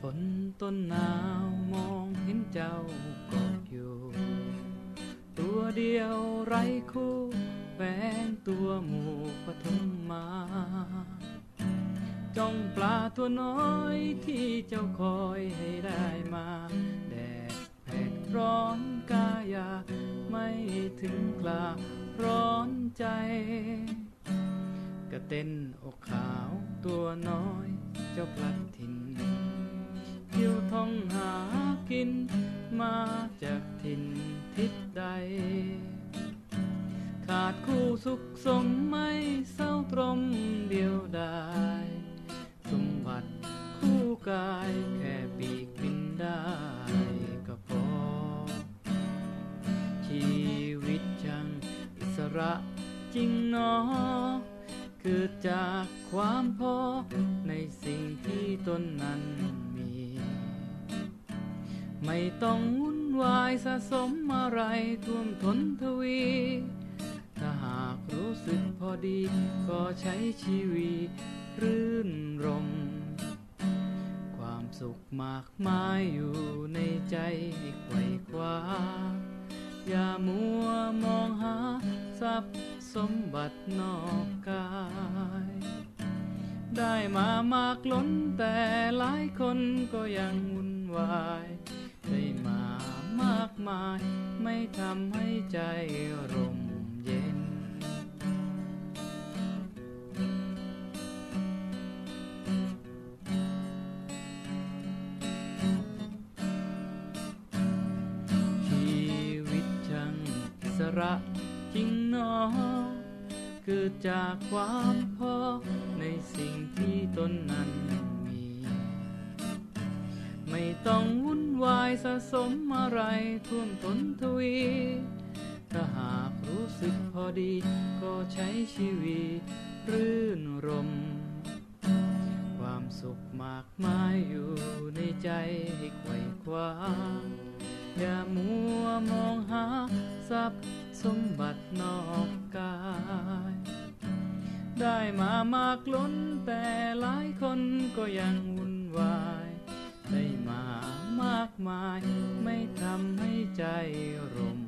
ฝนต้นหนาวมองเห็นเจ้ากอดอยู่ ตัวเดียวไร้คู่แฝงตัวหมู่ปทุมมาจ้องปลาตัวน้อยที่เจ้าคอยให้ได้มาแดดแผดร้อนกายา ไม่ถึงกลาร้อนใจ กระเต้นอกขาวตัวน้อยเจ้าพลัดถิ่น ท่องหากิน มาจากถิ่นทิศใด ขาดคู่สุขสมไม่เศร้าตรมเดียวดายสมบัติคู่กายแค่ปีกบินได้ก็พอ ชีวิตจังอิสระจริงหนอเกิดจากความพอในสิ่งที่ตนนั้น ต้องวุ่นวายสะสมอะไรท่วมท้นทวี ถ้าหากรู้สึกพอดี ก็ใช้ชีวิตรื่นรม ความสุขมากมายอยู่ในใจให้ไขว่คว้า อย่ามัวมองหาทรัพย์สมบัตินอกกาย ได้มามากล้นแต่หลายคนก็ยังวุ่นวาย ได้มามากมาย ไม่ทำให้ใจร่มเย็น ชีวิตช่างสระจริงหนอเกิดจากความพอในสิ่งที่ตนนั้นมี ไม่ต้องวุ่น วายสะสมอะไรท่วมท้นทวี ถ้าหากรู้สึกพอดี ก็ใช้ชีวิตรื่นรม ความสุขมากมายอยู่ในใจให้ไขว่คว้า อย่ามัวมองหาทรัพย์สมบัตินอกกาย ได้มามากล้นแต่หลายคนก็ยังวุ่นวาย มาย ไม่ทำให้ใจร่ม